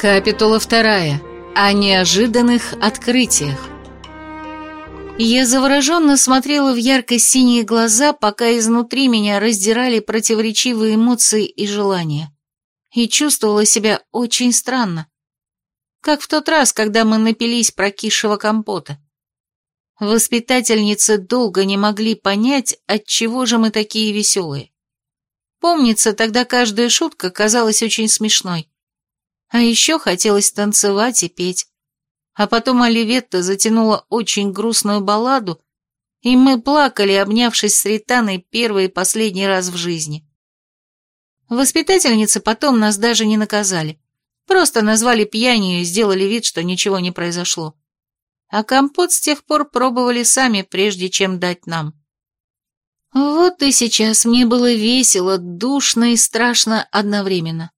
Капитула вторая. О неожиданных открытиях. Я завороженно смотрела в ярко-синие глаза, пока изнутри меня раздирали противоречивые эмоции и желания. И чувствовала себя очень странно. Как в тот раз, когда мы напились прокисшего компота. Воспитательницы долго не могли понять, от чего же мы такие веселые. Помнится, тогда каждая шутка казалась очень смешной. А еще хотелось танцевать и петь. А потом Оливетта затянула очень грустную балладу, и мы плакали, обнявшись с Ританой первый и последний раз в жизни. Воспитательницы потом нас даже не наказали. Просто назвали пьянью и сделали вид, что ничего не произошло. А компот с тех пор пробовали сами, прежде чем дать нам. Вот и сейчас мне было весело, душно и страшно одновременно.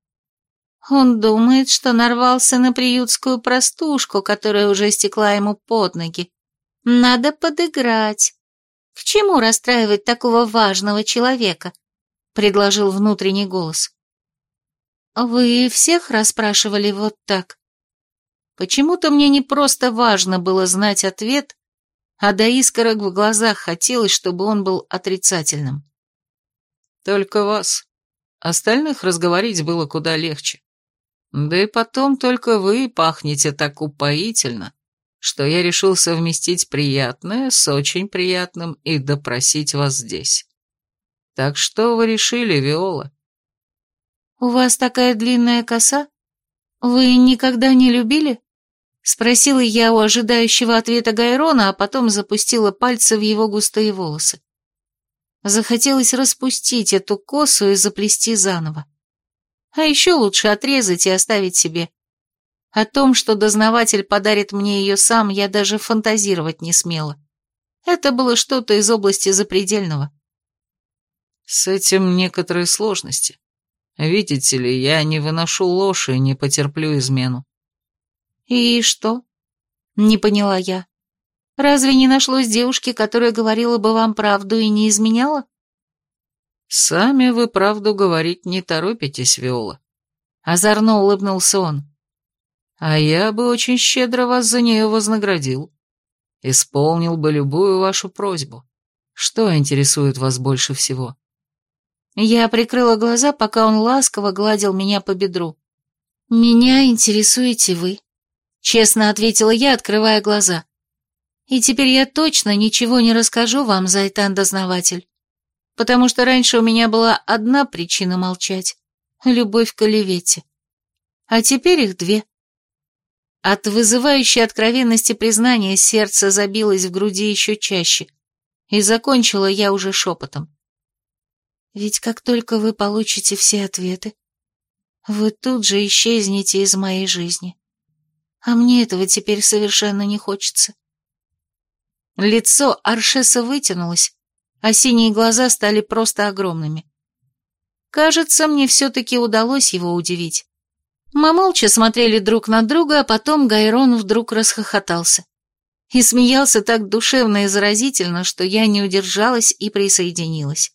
Он думает, что нарвался на приютскую простушку, которая уже стекла ему под ноги. Надо подыграть. К чему расстраивать такого важного человека? Предложил внутренний голос. Вы всех расспрашивали вот так? Почему-то мне не просто важно было знать ответ, а до искорок в глазах хотелось, чтобы он был отрицательным. Только вас. Остальных разговорить было куда легче. Да и потом только вы пахнете так упоительно, что я решил совместить приятное с очень приятным и допросить вас здесь. Так что вы решили, Виола? У вас такая длинная коса? Вы никогда не любили? Спросила я у ожидающего ответа Гайрона, а потом запустила пальцы в его густые волосы. Захотелось распустить эту косу и заплести заново. А еще лучше отрезать и оставить себе. О том, что дознаватель подарит мне ее сам, я даже фантазировать не смела. Это было что-то из области запредельного. С этим некоторые сложности. Видите ли, я не выношу ложь и не потерплю измену. «И что?» Не поняла я. «Разве не нашлось девушки, которая говорила бы вам правду и не изменяла?» «Сами вы правду говорить не торопитесь, Виола», — озорно улыбнулся он. «А я бы очень щедро вас за нее вознаградил. Исполнил бы любую вашу просьбу. Что интересует вас больше всего?» Я прикрыла глаза, пока он ласково гладил меня по бедру. «Меня интересуете вы», Честно ответила я, открывая глаза. И теперь я точно ничего не расскажу вам, Зайтан-дознаватель. Потому что раньше у меня была одна причина молчать — любовь к Оливете. А теперь их две. От вызывающей откровенности признания сердце забилось в груди еще чаще, и закончила я уже шепотом. Ведь как только вы получите все ответы, вы тут же исчезнете из моей жизни а мне этого теперь совершенно не хочется. Лицо Аршеса вытянулось, а синие глаза стали просто огромными. Кажется, мне все-таки удалось его удивить. Мы молча смотрели друг на друга, а потом Гайрон вдруг расхохотался. И смеялся так душевно и заразительно, что я не удержалась и присоединилась.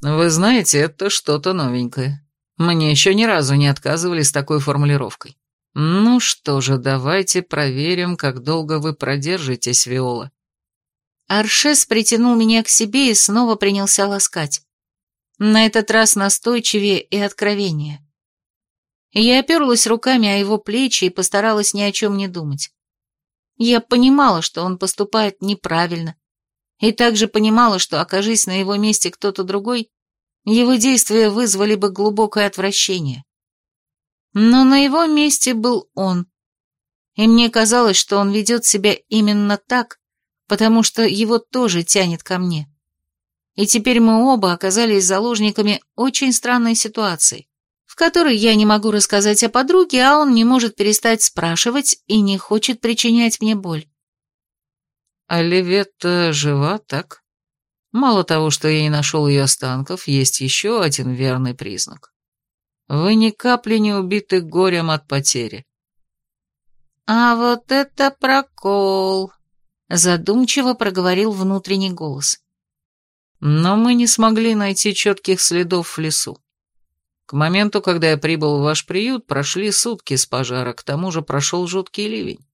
«Вы знаете, это что-то новенькое. Мне еще ни разу не отказывали с такой формулировкой. «Ну что же, давайте проверим, как долго вы продержитесь, Виола». Аршес притянул меня к себе и снова принялся ласкать. На этот раз настойчивее и откровеннее. Я оперлась руками о его плечи и постаралась ни о чем не думать. Я понимала, что он поступает неправильно, и также понимала, что, окажись на его месте кто-то другой, его действия вызвали бы глубокое отвращение. Но на его месте был он. И мне казалось, что он ведет себя именно так, потому что его тоже тянет ко мне. И теперь мы оба оказались заложниками очень странной ситуации, в которой я не могу рассказать о подруге, а он не может перестать спрашивать и не хочет причинять мне боль. Оливетта жива, так? Мало того, что я не нашел ее останков, есть еще один верный признак. Вы ни капли не убиты горем от потери. А вот это прокол, задумчиво проговорил внутренний голос. Но мы не смогли найти четких следов в лесу. К моменту, когда я прибыл в ваш приют, прошли сутки с пожара, к тому же прошел жуткий ливень.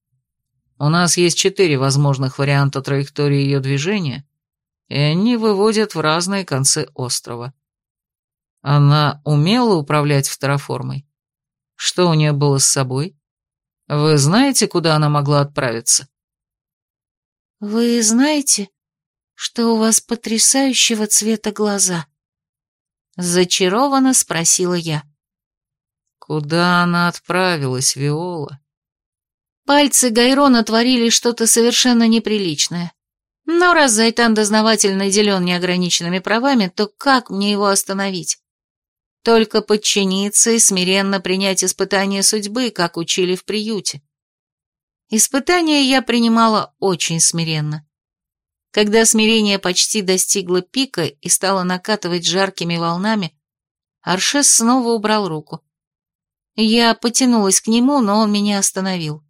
У нас есть четыре возможных варианта траектории ее движения, и они выводят в разные концы острова. Она умела управлять второформой? Что у нее было с собой? Вы знаете, куда она могла отправиться? Вы знаете, что у вас потрясающего цвета глаза? Зачарованно спросила я. Куда она отправилась, Виола? Пальцы Гайрона творили что-то совершенно неприличное. Но раз Зайтан-дознаватель наделен неограниченными правами, то как мне его остановить? Только подчиниться и смиренно принять испытание судьбы, как учили в приюте. Испытание я принимала очень смиренно. Когда смирение почти достигло пика и стало накатывать жаркими волнами, Аршес снова убрал руку. Я потянулась к нему, но он меня остановил.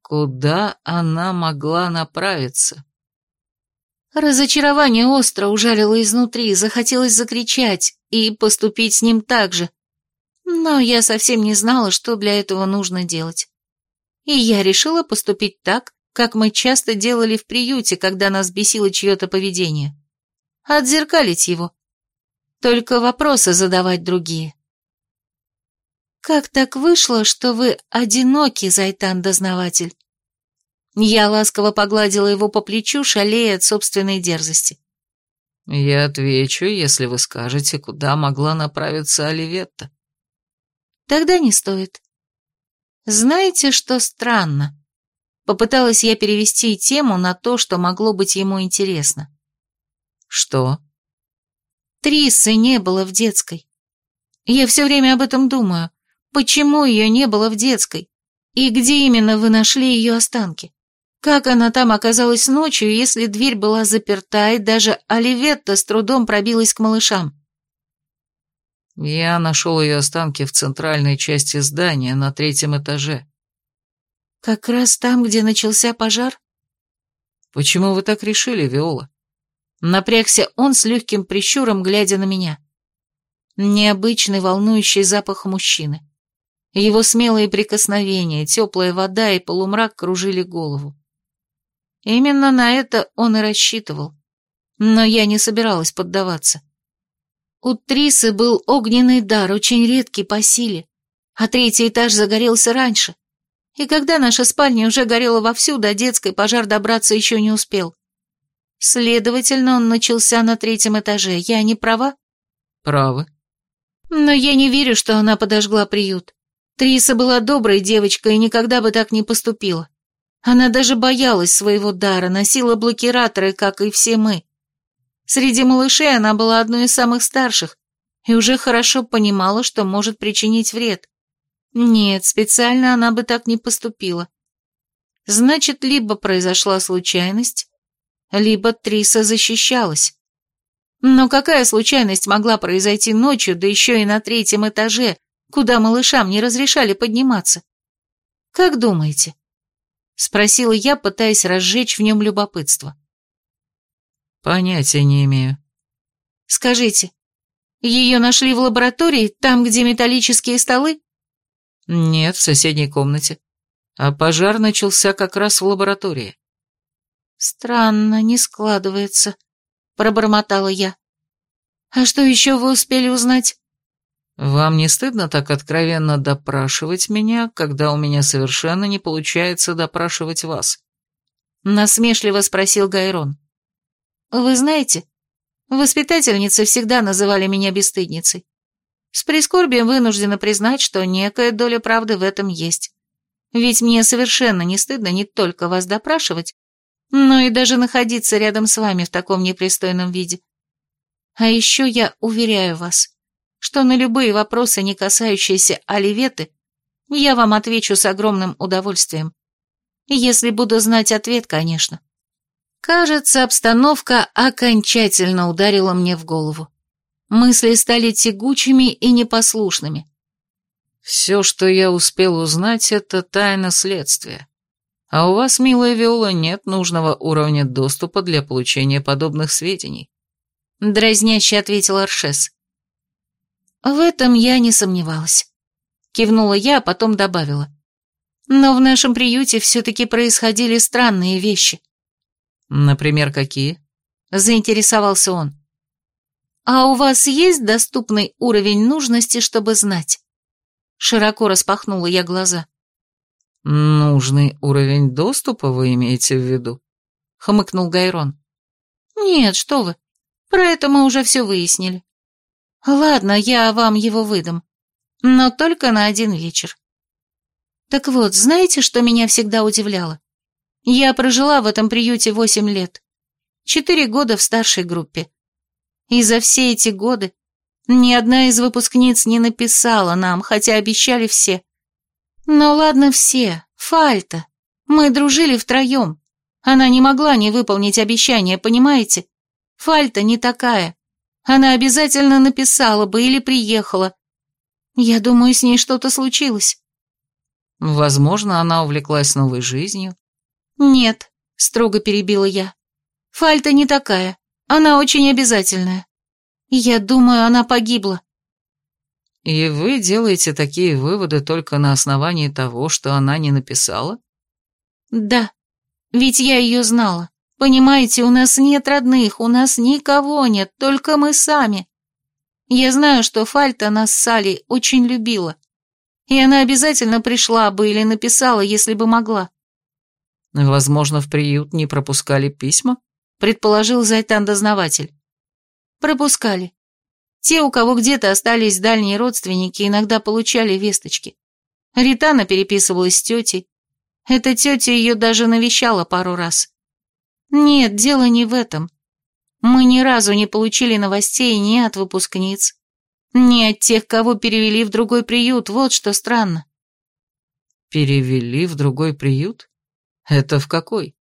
Куда она могла направиться? Разочарование остро ужалило изнутри, захотелось закричать и поступить с ним так же. Но я совсем не знала, что для этого нужно делать. И я решила поступить так, как мы часто делали в приюте, когда нас бесило чье-то поведение. Отзеркалить его. Только вопросы задавать другие. «Как так вышло, что вы одиноки, Зайтан-дознаватель?» Я ласково погладила его по плечу, шалея от собственной дерзости. «Я отвечу, если вы скажете, куда могла направиться Оливетта». «Тогда не стоит. Знаете, что странно?» Попыталась я перевести тему на то, что могло быть ему интересно. «Что?» Трисы не было в детской. Я все время об этом думаю. Почему ее не было в детской? И где именно вы нашли ее останки? Как она там оказалась ночью, если дверь была заперта, и даже Оливетта с трудом пробилась к малышам? Я нашел ее останки в центральной части здания на третьем этаже. Как раз там, где начался пожар? Почему вы так решили, Виола? Напрягся он с легким прищуром, глядя на меня. Необычный волнующий запах мужчины. Его смелые прикосновения, теплая вода и полумрак кружили голову. Именно на это он и рассчитывал. Но я не собиралась поддаваться. У Трисы был огненный дар, очень редкий по силе, а третий этаж загорелся раньше. И когда наша спальня уже горела вовсю, до детской пожар добраться еще не успел. Следовательно, он начался на третьем этаже. Я не права? Правы. Но я не верю, что она подожгла приют. Триса была доброй девочкой и никогда бы так не поступила. Она даже боялась своего дара, носила блокираторы, как и все мы. Среди малышей она была одной из самых старших и уже хорошо понимала, что может причинить вред. Нет, специально она бы так не поступила. Значит, либо произошла случайность, либо Триса защищалась. Но какая случайность могла произойти ночью, да еще и на третьем этаже, куда малышам не разрешали подниматься? Как думаете? — спросила я, пытаясь разжечь в нем любопытство. «Понятия не имею». «Скажите, ее нашли в лаборатории, там, где металлические столы?» «Нет, в соседней комнате. А пожар начался как раз в лаборатории». «Странно, не складывается», — пробормотала я. «А что еще вы успели узнать?» «Вам не стыдно так откровенно допрашивать меня, когда у меня совершенно не получается допрашивать вас?» Насмешливо спросил Гайрон. «Вы знаете, воспитательницы всегда называли меня бесстыдницей. С прискорбием вынуждена признать, что некая доля правды в этом есть. Ведь мне совершенно не стыдно не только вас допрашивать, но и даже находиться рядом с вами в таком непристойном виде. А еще я уверяю вас, что на любые вопросы, не касающиеся Оливеты, я вам отвечу с огромным удовольствием. Если буду знать ответ, конечно. Кажется, обстановка окончательно ударила мне в голову. Мысли стали тягучими и непослушными. «Все, что я успел узнать, это тайна следствия. А у вас, милая Виола, нет нужного уровня доступа для получения подобных сведений», — дразняще ответил Аршес. В этом я не сомневалась. Кивнула я, а потом добавила. Но в нашем приюте все-таки происходили странные вещи. Например, какие? Заинтересовался он. А у вас есть доступный уровень нужности, чтобы знать? Широко распахнула я глаза. Нужный уровень доступа вы имеете в виду? Хмыкнул Гайрон. Нет, что вы. Про это мы уже все выяснили. Ладно, я вам его выдам. Но только на один вечер. Так вот, знаете, что меня всегда удивляло? Я прожила в этом приюте восемь лет. Четыре года в старшей группе. И за все эти годы ни одна из выпускниц не написала нам, хотя обещали все. Но ладно все, Фальта. Мы дружили втроем. Она не могла не выполнить обещание, понимаете? Фальта не такая. Она обязательно написала бы или приехала. Я думаю, с ней что-то случилось. Возможно, она увлеклась новой жизнью. Нет, строго перебила я. Фальта не такая. Она очень обязательная. Я думаю, она погибла. И вы делаете такие выводы только на основании того, что она не написала? Да, ведь я ее знала. Понимаете, у нас нет родных, у нас никого нет, только мы сами. Я знаю, что Фальта нас с Салей очень любила. И она обязательно пришла бы или написала, если бы могла. Возможно, в приют не пропускали письма? Предположил Зайтан-дознаватель. Пропускали. Те, у кого где-то остались дальние родственники, иногда получали весточки. Ритана переписывалась с тетей. Эта тетя ее даже навещала пару раз. Нет, дело не в этом. Мы ни разу не получили новостей ни от выпускниц, ни от тех, кого перевели в другой приют, вот что странно. Перевели в другой приют? Это в какой?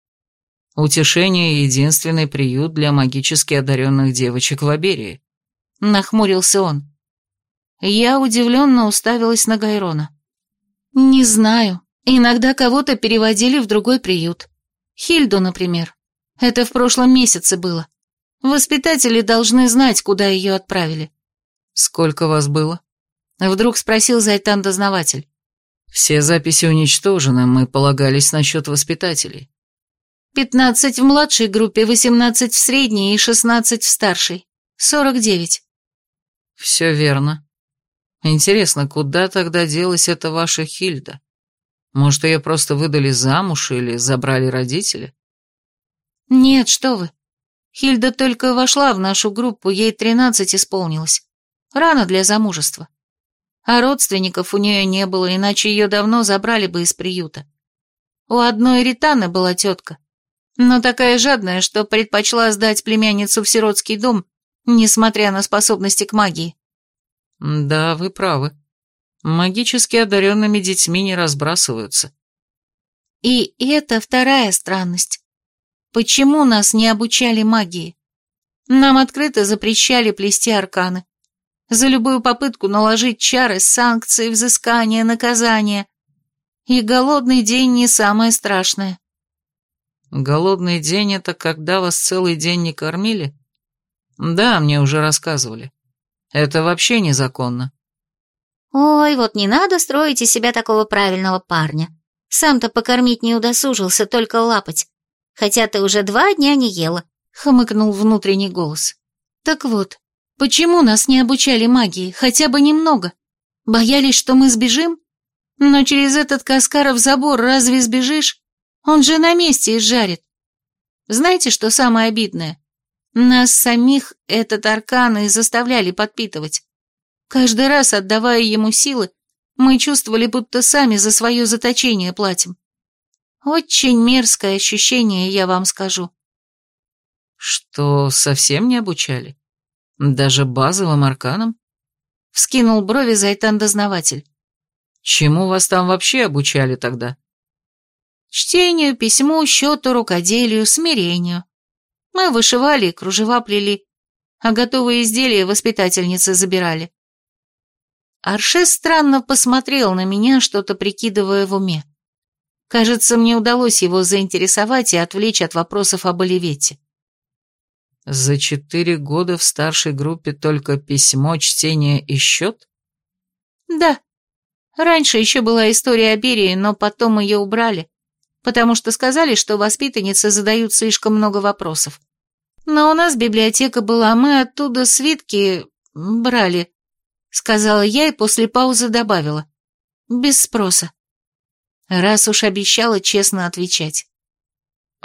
Утешение — единственный приют для магически одаренных девочек в Аберии. Нахмурился он. Я удивленно уставилась на Гайрона. Не знаю. Иногда кого-то переводили в другой приют. Хильду, например. Это в прошлом месяце было. Воспитатели должны знать, куда ее отправили. Сколько вас было? Вдруг спросил Зайтан-дознаватель. Все записи уничтожены, мы полагались насчет воспитателей. Пятнадцать в младшей группе, восемнадцать в средней и шестнадцать в старшей. Сорок девять. Все верно. Интересно, куда тогда делась эта ваша Хильда? Может, ее просто выдали замуж или забрали родители? Нет, что вы. Хильда только вошла в нашу группу, ей тринадцать исполнилось. Рано для замужества. А родственников у нее не было, иначе ее давно забрали бы из приюта. У одной Ританы была тетка, но такая жадная, что предпочла сдать племянницу в сиротский дом, несмотря на способности к магии. Да, вы правы. Магически одаренными детьми не разбрасываются. И это вторая странность. Почему нас не обучали магии? Нам открыто запрещали плести арканы. За любую попытку наложить чары, санкции, взыскания, наказания. И голодный день не самое страшное. Голодный день — это когда вас целый день не кормили? Да, мне уже рассказывали. Это вообще незаконно. Ой, вот не надо строить из себя такого правильного парня. Сам-то покормить не удосужился, только лапать хотя ты уже два дня не ела», — хмыкнул внутренний голос. «Так вот, почему нас не обучали магии, хотя бы немного? Боялись, что мы сбежим? Но через этот Каскаров забор разве сбежишь? Он же на месте изжарит. Знаете, что самое обидное? Нас самих этот аркан и заставляли подпитывать. Каждый раз, отдавая ему силы, мы чувствовали, будто сами за свое заточение платим. Очень мерзкое ощущение, я вам скажу. Что, совсем не обучали? Даже базовым арканам? Вскинул брови Зайтан-дознаватель. Чему вас там вообще обучали тогда? Чтению, письму, счету, рукоделию, смирению. Мы вышивали кружева плели, а готовые изделия воспитательницы забирали. Аршес странно посмотрел на меня, что-то прикидывая в уме. Кажется, мне удалось его заинтересовать и отвлечь от вопросов об Оливете. За четыре года в старшей группе только письмо, чтение и счет? Да. Раньше еще была история о Берии, но потом ее убрали, потому что сказали, что воспитанницы задают слишком много вопросов. Но у нас библиотека была, мы оттуда свитки брали, сказала я и после паузы добавила. Без спроса. Раз уж обещала честно отвечать.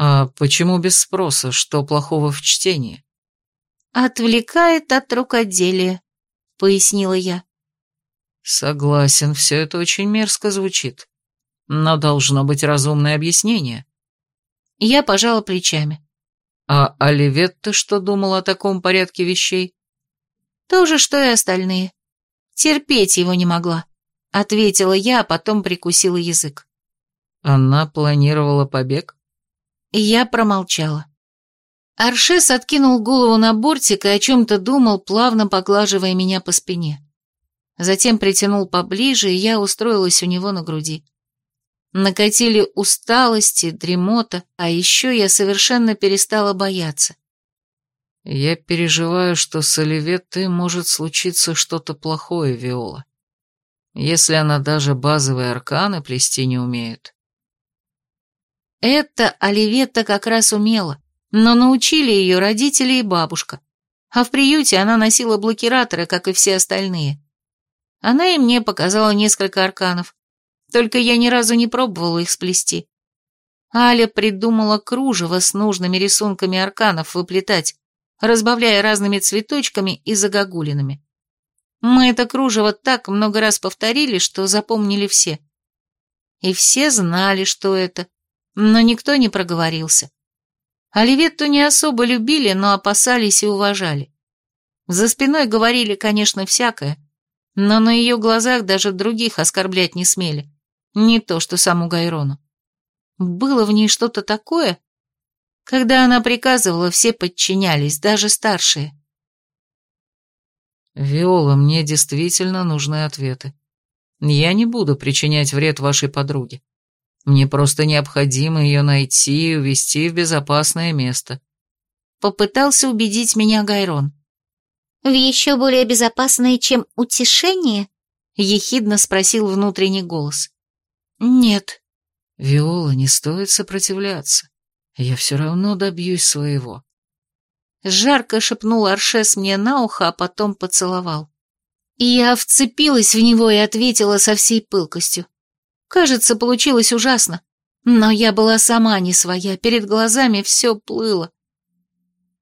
А почему без спроса? Что плохого в чтении? Отвлекает от рукоделия, пояснила я. Согласен, все это очень мерзко звучит. Но должно быть разумное объяснение. Я пожала плечами. А Оливетта что думала о таком порядке вещей? То же, что и остальные. Терпеть его не могла, ответила я, а потом прикусила язык. Она планировала побег? Я промолчала. Аршес откинул голову на бортик и о чем-то думал, плавно поглаживая меня по спине. Затем притянул поближе, и я устроилась у него на груди. Накатили усталости, дремота, а еще я совершенно перестала бояться. Я переживаю, что с Оливеттой может случиться что-то плохое, Виола. Если она даже базовые арканы плести не умеет. Это Оливетта как раз умела, но научили ее родители и бабушка. А в приюте она носила блокираторы, как и все остальные. Она и мне показала несколько арканов, только я ни разу не пробовала их сплести. Аля придумала кружево с нужными рисунками арканов выплетать, разбавляя разными цветочками и загогулинами. Мы это кружево так много раз повторили, что запомнили все. И все знали, что это, но никто не проговорился. Оливетту не особо любили, но опасались и уважали. За спиной говорили, конечно, всякое, но на ее глазах даже других оскорблять не смели. Не то, что саму Гайрону. Было в ней что-то такое. Когда она приказывала, все подчинялись, даже старшие. «Виола, мне действительно нужны ответы. Я не буду причинять вред вашей подруге. Мне просто необходимо ее найти и увезти в безопасное место». Попытался убедить меня Гайрон. «В еще более безопасное, чем утешение?» — ехидно спросил внутренний голос. «Нет». «Виола, не стоит сопротивляться. Я все равно добьюсь своего». Жарко шепнул Аршес мне на ухо, а потом поцеловал. Я вцепилась в него и ответила со всей пылкостью. Кажется, получилось ужасно, но я была сама не своя, перед глазами все плыло.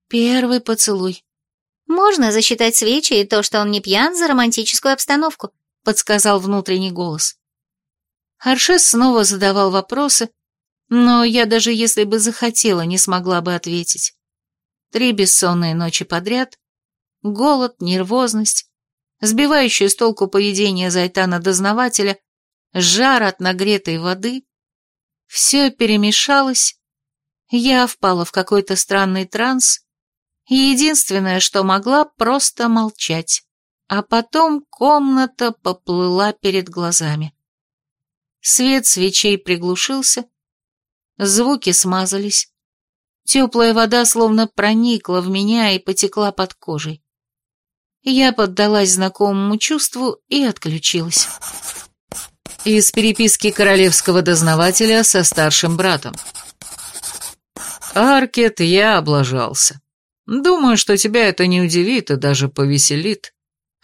Первый поцелуй. «Можно засчитать свечи и то, что он не пьян за романтическую обстановку», подсказал внутренний голос. Аршес снова задавал вопросы, но я даже если бы захотела, не смогла бы ответить. Три бессонные ночи подряд, голод, нервозность, сбивающее с толку поведение Зайтана-дознавателя, жар от нагретой воды. Все перемешалось, я впала в какой-то странный транс, и единственное, что могла, просто молчать. А потом комната поплыла перед глазами. Свет свечей приглушился, звуки смазались. Теплая вода словно проникла в меня и потекла под кожей. Я поддалась знакомому чувству и отключилась. Из переписки королевского дознавателя со старшим братом. «Аркет, я облажался. Думаю, что тебя это не удивит и даже повеселит,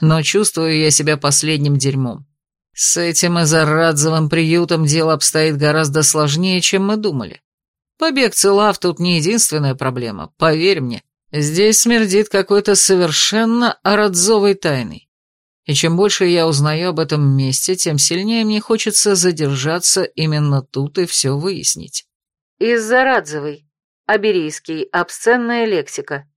но чувствую я себя последним дерьмом. С этим изорадзовым приютом дело обстоит гораздо сложнее, чем мы думали. Побег Целав тут не единственная проблема, поверь мне. Здесь смердит какой-то совершенно арадзовой тайной. И чем больше я узнаю об этом месте, тем сильнее мне хочется задержаться именно тут и все выяснить. Из-за Радзовой. Аберийский. Обсценная лексика.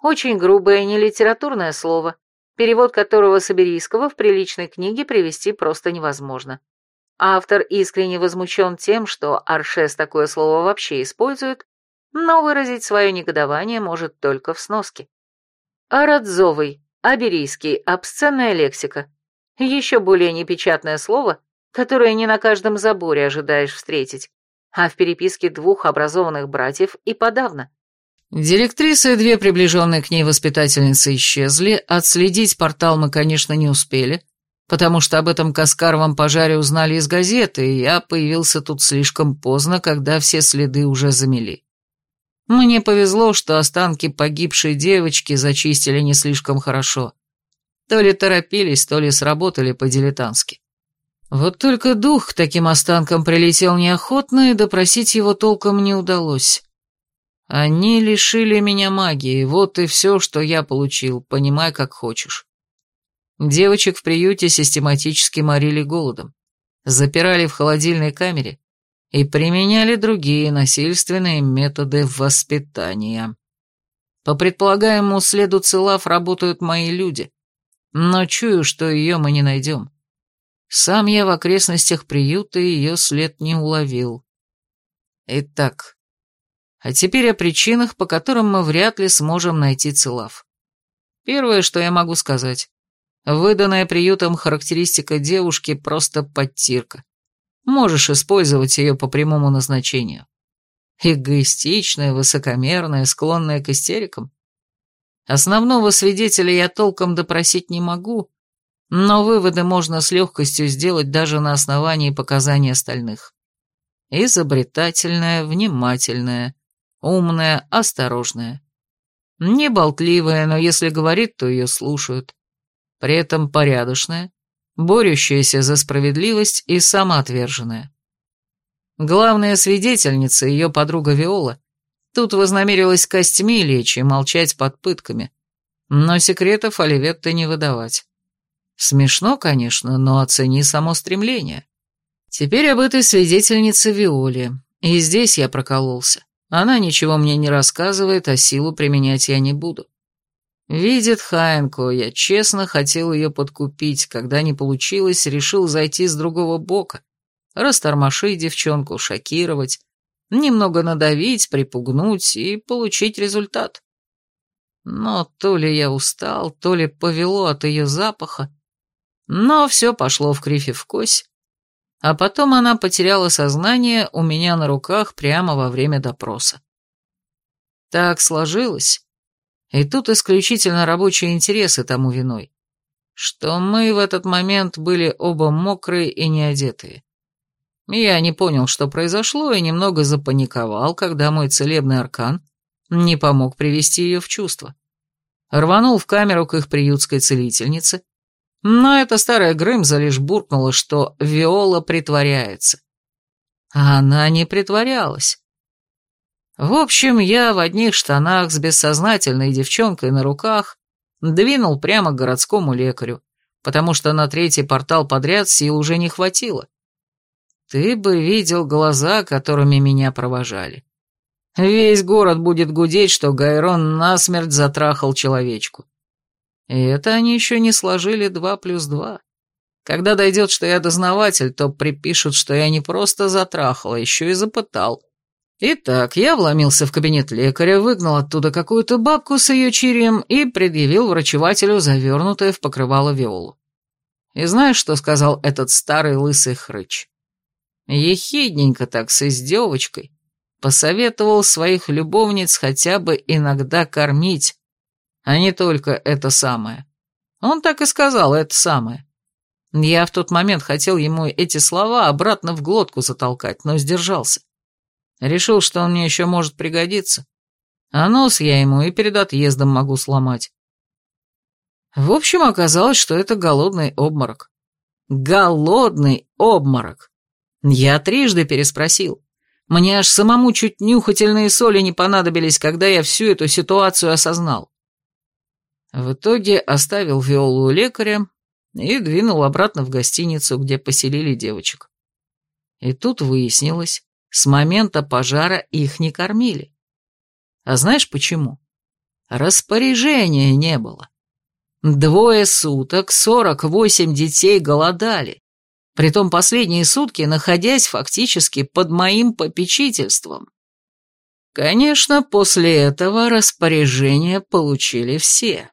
Очень грубое нелитературное слово перевод которого с иберийского в приличной книге привести просто невозможно. Автор искренне возмущен тем, что Аршес такое слово вообще использует, но выразить свое негодование может только в сноске. Арадзовый, аберийский, обсценная лексика. Еще более непечатное слово, которое не на каждом заборе ожидаешь встретить, а в переписке двух образованных братьев и подавно. Директриса и две приближенные к ней воспитательницы исчезли, отследить портал мы, конечно, не успели, потому что об этом Каскаровом пожаре узнали из газеты, и я появился тут слишком поздно, когда все следы уже замели. Мне повезло, что останки погибшей девочки зачистили не слишком хорошо. То ли торопились, то ли сработали по-дилетантски. Вот только дух к таким останкам прилетел неохотно, и допросить его толком не удалось. Они лишили меня магии, вот и все, что я получил, понимай, как хочешь. Девочек в приюте систематически морили голодом, запирали в холодильной камере и применяли другие насильственные методы воспитания. По предполагаемому следу Целав работают мои люди, но чую, что ее мы не найдем. Сам я в окрестностях приюта ее след не уловил. Итак, а теперь о причинах, по которым мы вряд ли сможем найти Целав. Первое, что я могу сказать. Выданная приютом характеристика девушки просто подтирка. Можешь использовать ее по прямому назначению. Эгоистичная, высокомерная, склонная к истерикам. Основного свидетеля я толком допросить не могу, но выводы можно с легкостью сделать даже на основании показаний остальных. Изобретательная, внимательная, умная, осторожная. Не болтливая, но если говорит, то ее слушают. При этом порядочная, борющаяся за справедливость и самоотверженная. Главная свидетельница, ее подруга Виола, Тут вознамерилась костьми лечь и молчать под пытками, но секретов Оливетты не выдавать. Смешно, конечно, но оцени само стремление. Теперь об этой свидетельнице Виоле, и здесь я прокололся. Она ничего мне не рассказывает, а силу применять я не буду. Видит Хаенко, я честно хотел ее подкупить, когда не получилось, решил зайти с другого бока, растормошить девчонку, шокировать, немного надавить, припугнуть и получить результат. Но то ли я устал, то ли повело от ее запаха, но все пошло в кривь в кось, а потом она потеряла сознание у меня на руках прямо во время допроса. Так сложилось, и тут исключительно рабочие интересы тому виной, что мы в этот момент были оба мокрые и неодетые. Я не понял, что произошло, и немного запаниковал, когда мой целебный аркан не помог привести ее в чувство. Рванул в камеру к их приютской целительнице, но эта старая Грымза лишь буркнула, что Виола притворяется. А она не притворялась. В общем, я в одних штанах с бессознательной девчонкой на руках двинул прямо к городскому лекарю, потому что на третий портал подряд сил уже не хватило. Ты бы видел глаза, которыми меня провожали. Весь город будет гудеть, что Гайрон насмерть затрахал человечку. И это они еще не сложили два плюс два. Когда дойдет, что я дознаватель, то припишут, что я не просто затрахал, а еще и запытал. Итак, я вломился в кабинет лекаря, выгнал оттуда какую-то бабку с ее чирием и предъявил врачевателю завернутое в покрывало Виолу. И знаешь, что сказал этот старый лысый хрыч? ехидненько так с издевочкой, посоветовал своих любовниц хотя бы иногда кормить, а не только это самое. Он так и сказал, это самое. Я в тот момент хотел ему эти слова обратно в глотку затолкать, но сдержался. Решил, что он мне еще может пригодиться, а нос я ему и перед отъездом могу сломать. В общем, оказалось, что это голодный обморок. Голодный обморок. Я трижды переспросил. Мне аж самому чуть нюхательные соли не понадобились, когда я всю эту ситуацию осознал. В итоге оставил Виолу у лекаря и двинул обратно в гостиницу, где поселили девочек. И тут выяснилось, с момента пожара их не кормили. А знаешь почему? Распоряжения не было. Двое суток сорок восемь детей голодали. Притом последние сутки, находясь фактически под моим попечительством. Конечно, после этого распоряжение получили все.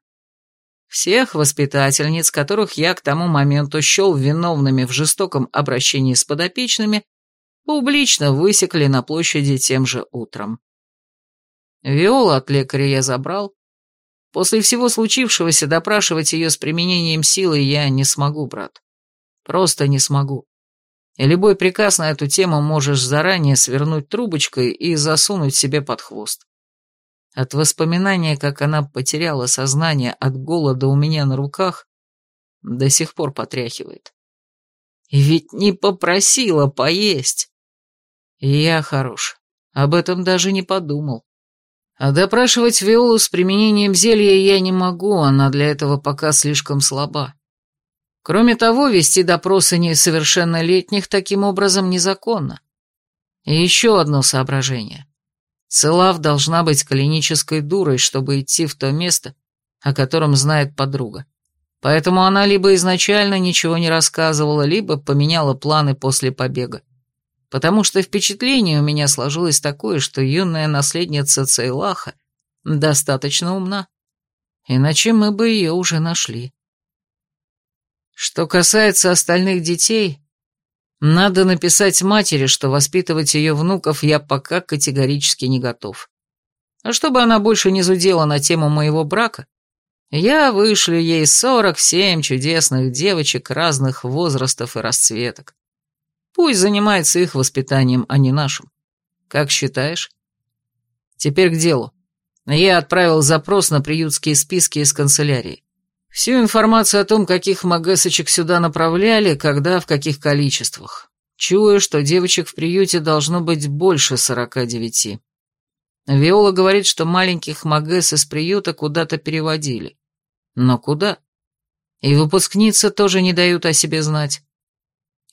Всех воспитательниц, которых я к тому моменту счел виновными в жестоком обращении с подопечными, публично высекли на площади тем же утром. Виола от лекаря я забрал. После всего случившегося допрашивать ее с применением силы я не смогу, брат. Просто не смогу. И любой приказ на эту тему можешь заранее свернуть трубочкой и засунуть себе под хвост. От воспоминания, как она потеряла сознание от голода у меня на руках, до сих пор потряхивает. И ведь не попросила поесть. Я хорош. Об этом даже не подумал. А допрашивать Виолу с применением зелья я не могу, она для этого пока слишком слаба. Кроме того, вести допросы несовершеннолетних таким образом незаконно. И еще одно соображение. Целав должна быть клинической дурой, чтобы идти в то место, о котором знает подруга. Поэтому она либо изначально ничего не рассказывала, либо поменяла планы после побега. Потому что впечатление у меня сложилось такое, что юная наследница Цейлаха достаточно умна. Иначе мы бы ее уже нашли. Что касается остальных детей, надо написать матери, что воспитывать ее внуков я пока категорически не готов. А чтобы она больше не зудела на тему моего брака, я вышлю ей 47 чудесных девочек разных возрастов и расцветок. Пусть занимается их воспитанием, а не нашим. Как считаешь? Теперь к делу. Я отправил запрос на приютские списки из канцелярии. Всю информацию о том, каких магесочек сюда направляли, когда, в каких количествах. Чую, что девочек в приюте должно быть больше 49. Виола говорит, что маленьких магес из приюта куда-то переводили. Но куда? И выпускницы тоже не дают о себе знать.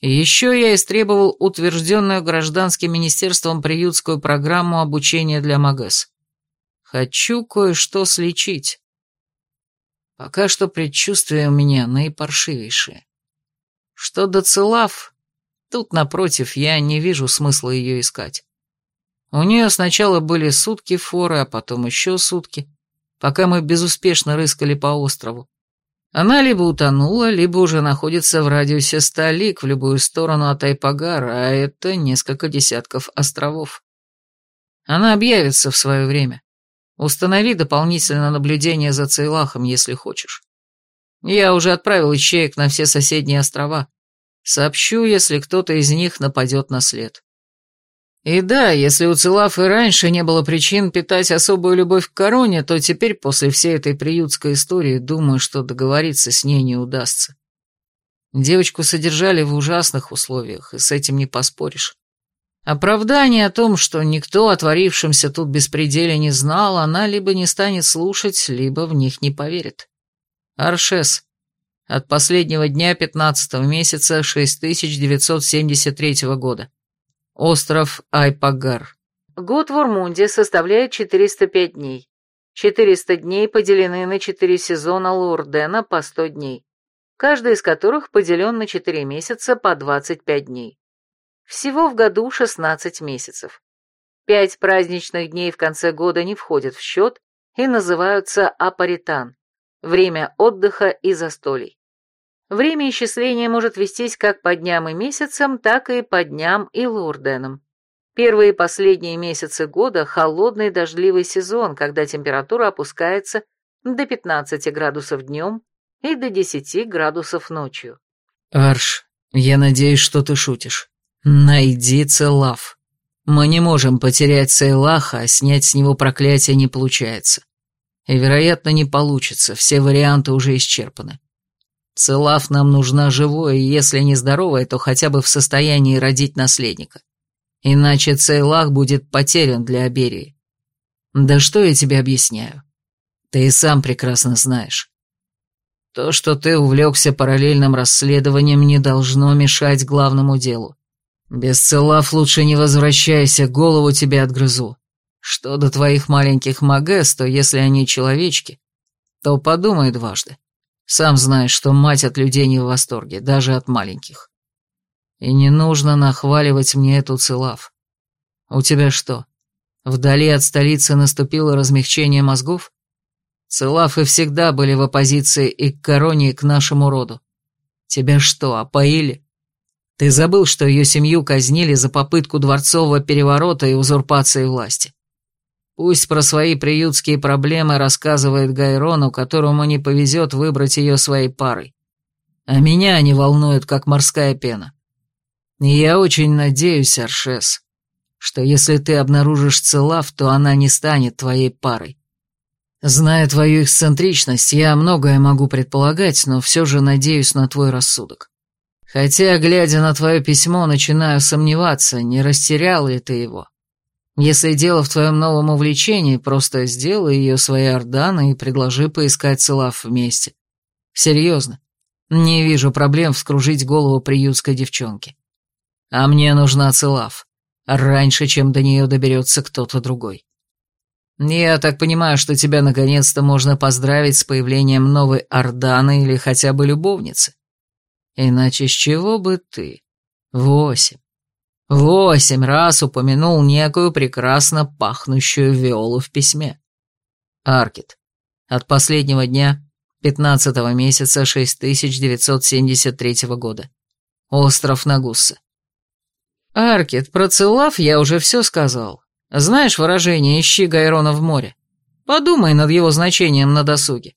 Еще я истребовал утвержденную гражданским министерством приютскую программу обучения для МАГЭС. Хочу кое-что слечить. Пока что предчувствия у меня наипаршивейшие. Что до Целав, тут, напротив, я не вижу смысла ее искать. У нее сначала были сутки форы, а потом еще сутки пока мы безуспешно рыскали по острову. Она либо утонула, либо уже находится в радиусе ста лиг в любую сторону от Айпагара, а это несколько десятков островов. Она объявится в свое время. Установи дополнительное наблюдение за Цейлахом, если хочешь. Я уже отправил ищеек на все соседние острова. Сообщу, если кто-то из них нападет на след. И да, если у Целав и раньше не было причин питать особую любовь к короне, то теперь, после всей этой приютской истории, думаю, что договориться с ней не удастся. Девочку содержали в ужасных условиях, и с этим не поспоришь. Оправдание о том, что никто о творившемся тут беспределе не знал, она либо не станет слушать, либо в них не поверит. Аршес. От последнего дня пятнадцатого месяца 6973 года. Остров Айпагар. Год в Урмунде составляет 405 дней. 400 дней поделены на 4 сезона Лурдена по 100 дней, каждый из которых поделен на 4 месяца по 25 дней. Всего в году 16 месяцев. Пять праздничных дней в конце года не входят в счет и называются апаритан – время отдыха и застолий. Время исчисления может вестись как по дням и месяцам, так и по дням и лорденам. Первые и последние месяцы года – холодный дождливый сезон, когда температура опускается до 15 градусов днем и до 10 градусов ночью. Арш, я надеюсь, что ты шутишь. Найди Целав. Мы не можем потерять Цейлаха, а снять с него проклятие не получается. И, вероятно, не получится, все варианты уже исчерпаны. Целав нам нужна живое, и если не здоровое, то хотя бы в состоянии родить наследника. Иначе Цейлах будет потерян для Аберии. Да что я тебе объясняю? Ты и сам прекрасно знаешь. То, что ты увлекся параллельным расследованием, не должно мешать главному делу. Без Целав лучше не возвращайся, голову тебе отгрызу. Что до твоих маленьких магес, то если они человечки, то подумай дважды. Сам знаешь, что мать от людей не в восторге, даже от маленьких. И не нужно нахваливать мне эту целав. У тебя что, вдали от столицы наступило размягчение мозгов? Целафы всегда были в оппозиции и к короне, и к нашему роду. Тебя что, опоили? Ты забыл, что ее семью казнили за попытку дворцового переворота и узурпации власти? Пусть про свои приютские проблемы рассказывает Гайрону, которому не повезет выбрать ее своей парой. А меня они волнуют, как морская пена. И я очень надеюсь, Аршес, что если ты обнаружишь Целав, то она не станет твоей парой. Зная твою эксцентричность, я многое могу предполагать, но все же надеюсь на твой рассудок. Хотя, глядя на твое письмо, начинаю сомневаться, не растерял ли ты его. Если дело в твоем новом увлечении, просто сделай ее своей Орданой и предложи поискать Целав вместе. Серьезно. Не вижу проблем вскружить голову приютской девчонки. А мне нужна Целав. Раньше, чем до нее доберется кто-то другой. Я так понимаю, что тебя наконец-то можно поздравить с появлением новой Орданы или хотя бы любовницы. Иначе с чего бы ты? Восемь. Восемь раз упомянул некую прекрасно пахнущую виолу в письме. Аркет. От последнего дня, 15 месяца 6973 года. Остров Нагусса. Аркет, про Целлав я уже все сказал. Знаешь выражение «ищи Гайрона в море»? Подумай над его значением на досуге.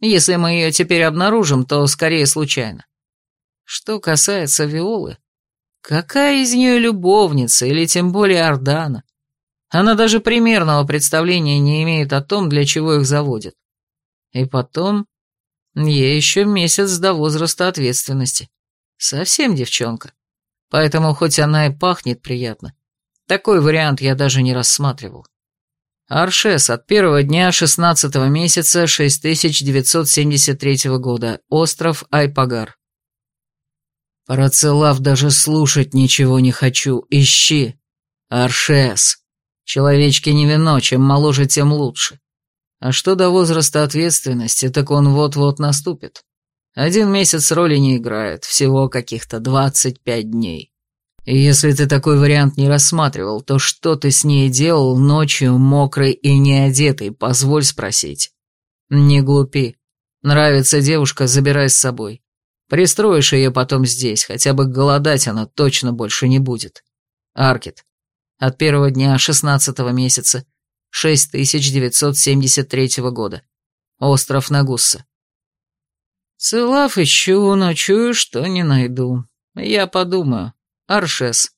Если мы ее теперь обнаружим, то скорее случайно. Что касается Виолы, Какая из нее любовница, или тем более Ордана? Она даже примерного представления не имеет о том, для чего их заводят. И потом, ей еще месяц до возраста ответственности. Совсем девчонка. Поэтому хоть она и пахнет приятно, такой вариант я даже не рассматривал. Аршес от первого дня шестнадцатого месяца 6973 года, остров Айпагар. Парацелав даже слушать ничего не хочу. Ищи. Аршес. Человечки не вино, чем моложе, тем лучше. А что до возраста ответственности, так он вот-вот наступит. Один месяц роли не играет, всего каких-то двадцать пять дней. И если ты такой вариант не рассматривал, то что ты с ней делал ночью, мокрой и неодетой, позволь спросить. Не глупи. Нравится девушка, забирай с собой. Пристроишь ее потом здесь, хотя бы голодать она точно больше не будет. Аркет. От первого дня шестнадцатого месяца 6973 года. Остров Нагусса. Целав ищу, но чую, что не найду. Я подумаю. Аршес.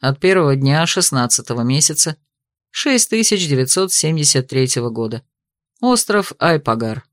От первого дня шестнадцатого месяца 6973 года. Остров Айпагар.